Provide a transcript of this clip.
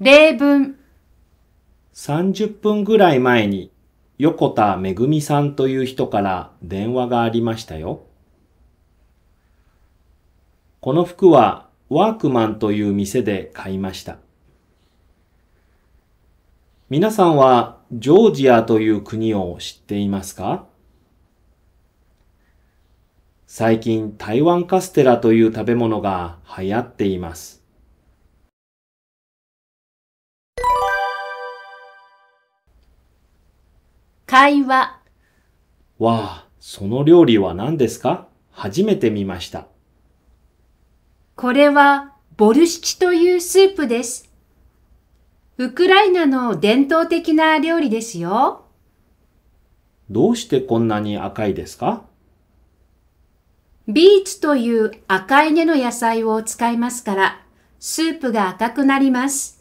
例文、30分ぐらい前に横田めぐみさんという人から電話がありましたよ。この服はワークマンという店で買いました。皆さんはジョージアという国を知っていますか？最近台湾カステラという食べ物が流行っています。会話、わあ、その料理は何ですか？初めて見ました。これはボルシチというスープです。ウクライナの伝統的な料理ですよ。どうしてこんなに赤いですか？ビーツという赤い根の野菜を使いますから、スープが赤くなります。